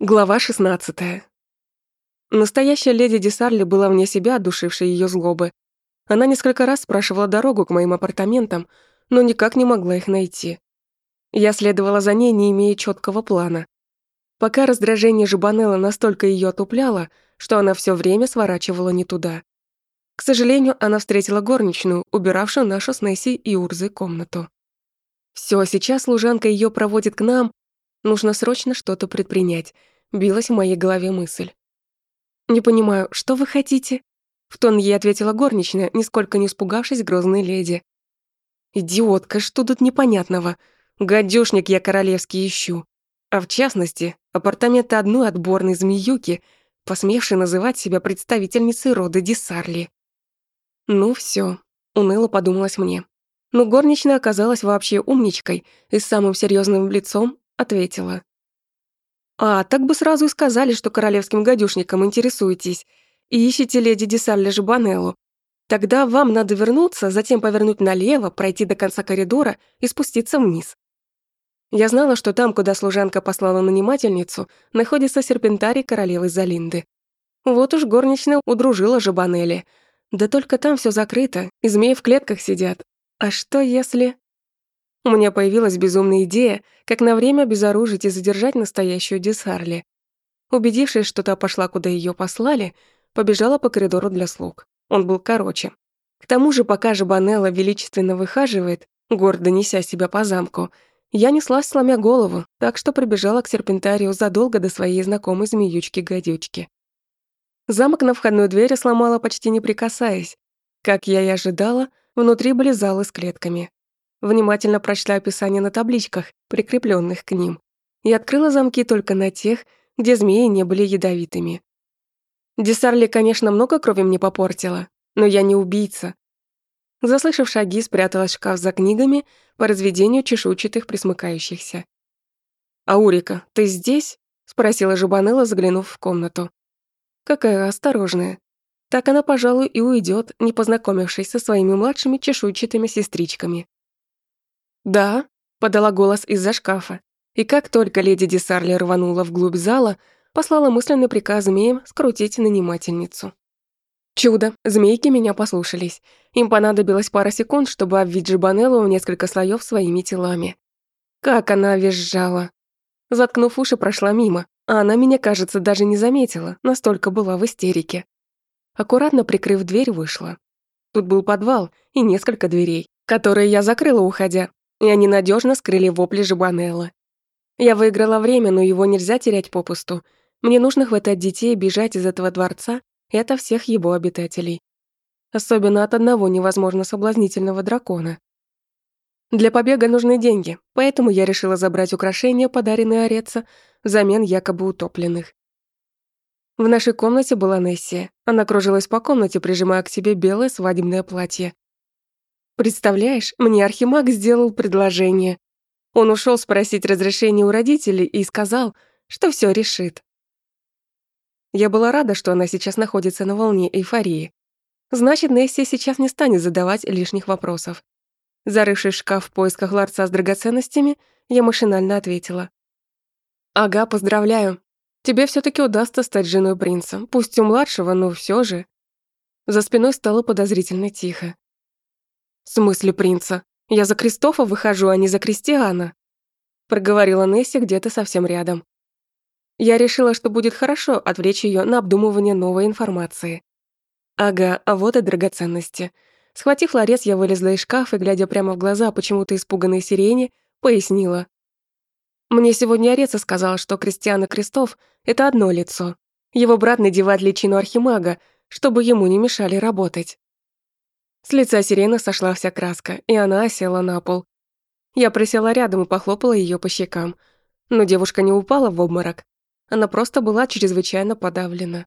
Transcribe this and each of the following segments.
Глава 16. Настоящая леди Десарли была вне себя, отдушившей ее злобы. Она несколько раз спрашивала дорогу к моим апартаментам, но никак не могла их найти. Я следовала за ней, не имея четкого плана. Пока раздражение Жабанелла настолько ее отупляло, что она все время сворачивала не туда. К сожалению, она встретила горничную, убиравшую нашу с Несси и Урзой комнату. Все, сейчас служанка ее проводит к нам, Нужно срочно что-то предпринять. Билась в моей голове мысль. «Не понимаю, что вы хотите?» В тон ей ответила горничная, нисколько не испугавшись грозной леди. «Идиотка, что тут непонятного? Гадюшник я королевский ищу. А в частности, апартаменты одной отборной змеюки, посмевшей называть себя представительницей рода Десарли. Ну все, уныло подумалось мне. Но горничная оказалась вообще умничкой и самым серьезным лицом ответила. «А, так бы сразу и сказали, что королевским гадюшником интересуетесь и ищете леди Десалли Жабанеллу. Тогда вам надо вернуться, затем повернуть налево, пройти до конца коридора и спуститься вниз». Я знала, что там, куда служанка послала нанимательницу, находится серпентарий королевы Залинды. Вот уж горничная удружила Жабанелли. Да только там все закрыто, и змеи в клетках сидят. А что если... У меня появилась безумная идея, как на время обезоружить и задержать настоящую Десарли. Убедившись, что та пошла, куда ее послали, побежала по коридору для слуг. Он был короче. К тому же, пока же Банелла величественно выхаживает, гордо неся себя по замку, я неслась, сломя голову, так что прибежала к серпентарию задолго до своей знакомой змеючки-гадючки. Замок на входную дверь сломала почти не прикасаясь. Как я и ожидала, внутри были залы с клетками. Внимательно прочла описание на табличках, прикрепленных к ним, и открыла замки только на тех, где змеи не были ядовитыми. Десарли, конечно, много крови мне попортила, но я не убийца. Заслышав шаги, спряталась в шкаф за книгами по разведению чешуйчатых присмыкающихся. «Аурика, ты здесь?» — спросила Жубанелла, заглянув в комнату. «Какая осторожная. Так она, пожалуй, и уйдет, не познакомившись со своими младшими чешуйчатыми сестричками». «Да», — подала голос из-за шкафа. И как только леди Десарли рванула вглубь зала, послала мысленный приказ змеям скрутить нанимательницу. Чудо, змейки меня послушались. Им понадобилось пара секунд, чтобы обвить Джибанеллу в несколько слоев своими телами. Как она визжала. Заткнув уши, прошла мимо, а она меня, кажется, даже не заметила, настолько была в истерике. Аккуратно прикрыв дверь, вышла. Тут был подвал и несколько дверей, которые я закрыла, уходя, и они надежно скрыли вопли Жабанелла. Я выиграла время, но его нельзя терять попусту. Мне нужно хватать детей бежать из этого дворца и от всех его обитателей. Особенно от одного невозможно соблазнительного дракона. Для побега нужны деньги, поэтому я решила забрать украшения, подаренные Ореца, взамен якобы утопленных. В нашей комнате была Несси. Она кружилась по комнате, прижимая к себе белое свадебное платье. Представляешь, мне Архимаг сделал предложение. Он ушел спросить разрешения у родителей и сказал, что все решит. Я была рада, что она сейчас находится на волне эйфории. Значит, Несси сейчас не станет задавать лишних вопросов. Зарывшись в шкаф в поисках ларца с драгоценностями, я машинально ответила. «Ага, поздравляю. Тебе все таки удастся стать женой принца. Пусть у младшего, но все же». За спиной стало подозрительно тихо. «В смысле принца? Я за Кристофа выхожу, а не за Кристиана», проговорила Несси где-то совсем рядом. Я решила, что будет хорошо отвлечь ее на обдумывание новой информации. Ага, а вот и драгоценности. Схватив ларец, я вылезла из шкафа и, глядя прямо в глаза почему-то испуганной сирене, пояснила. Мне сегодня Ореца сказал, что Кристиан и Крестов — это одно лицо. Его брат надевает личину архимага, чтобы ему не мешали работать. С лица сирены сошла вся краска, и она осела на пол. Я присела рядом и похлопала ее по щекам. Но девушка не упала в обморок. Она просто была чрезвычайно подавлена.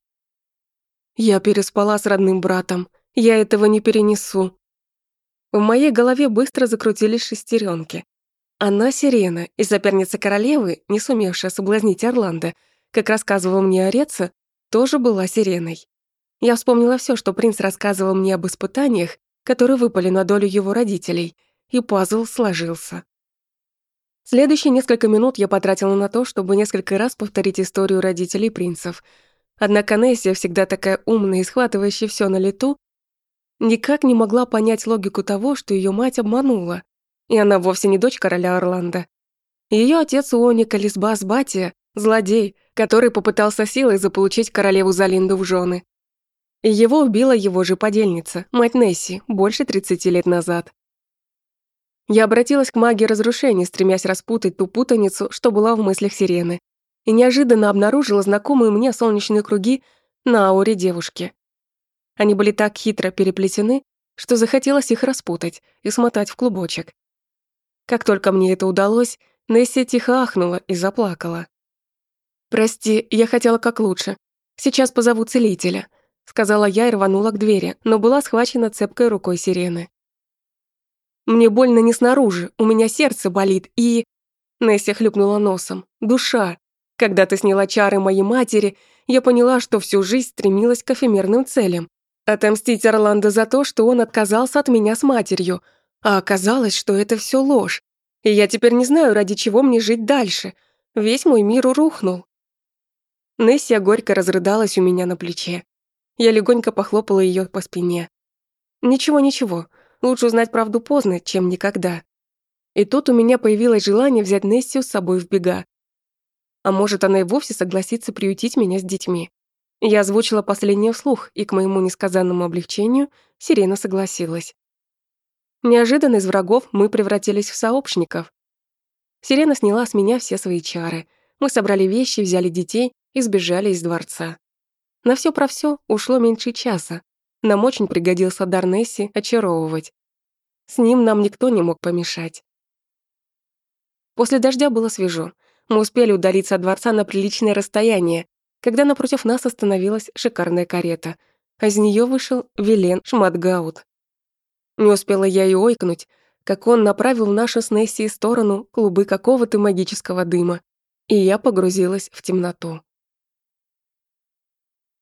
«Я переспала с родным братом. Я этого не перенесу». В моей голове быстро закрутились шестеренки. Она сирена и соперница королевы, не сумевшая соблазнить Орландо, как рассказывал мне Ореца, тоже была сиреной. Я вспомнила все, что принц рассказывал мне об испытаниях, которые выпали на долю его родителей, и пазл сложился. Следующие несколько минут я потратила на то, чтобы несколько раз повторить историю родителей принцев. Однако Нессия, всегда такая умная и схватывающая все на лету, никак не могла понять логику того, что ее мать обманула. И она вовсе не дочь короля Орландо. Ее отец Уоника Лисбас Батия – злодей, который попытался силой заполучить королеву Залинду в жены. Его убила его же подельница, мать Несси, больше 30 лет назад. Я обратилась к магии разрушений, стремясь распутать ту путаницу, что была в мыслях сирены, и неожиданно обнаружила знакомые мне солнечные круги на ауре девушки. Они были так хитро переплетены, что захотелось их распутать и смотать в клубочек. Как только мне это удалось, Несси тихо ахнула и заплакала. «Прости, я хотела как лучше. Сейчас позову целителя», — сказала я и рванула к двери, но была схвачена цепкой рукой сирены. Мне больно не снаружи, у меня сердце болит и...» Несси хлюпнула носом. «Душа. Когда ты сняла чары моей матери, я поняла, что всю жизнь стремилась к эфемерным целям. Отомстить Орландо за то, что он отказался от меня с матерью. А оказалось, что это все ложь. И я теперь не знаю, ради чего мне жить дальше. Весь мой мир урухнул». Нессия горько разрыдалась у меня на плече. Я легонько похлопала ее по спине. «Ничего-ничего, Лучше узнать правду поздно, чем никогда. И тут у меня появилось желание взять Нессию с собой в бега. А может, она и вовсе согласится приютить меня с детьми. Я озвучила последнее вслух, и к моему несказанному облегчению Сирена согласилась. Неожиданно из врагов мы превратились в сообщников. Сирена сняла с меня все свои чары. Мы собрали вещи, взяли детей и сбежали из дворца. На все про все ушло меньше часа, нам очень пригодился дар Несси очаровывать. С ним нам никто не мог помешать. После дождя было свежо. Мы успели удалиться от дворца на приличное расстояние, когда напротив нас остановилась шикарная карета, а из нее вышел Вилен Шматгаут. Не успела я и ойкнуть, как он направил нашу с Несси сторону клубы какого-то магического дыма, и я погрузилась в темноту.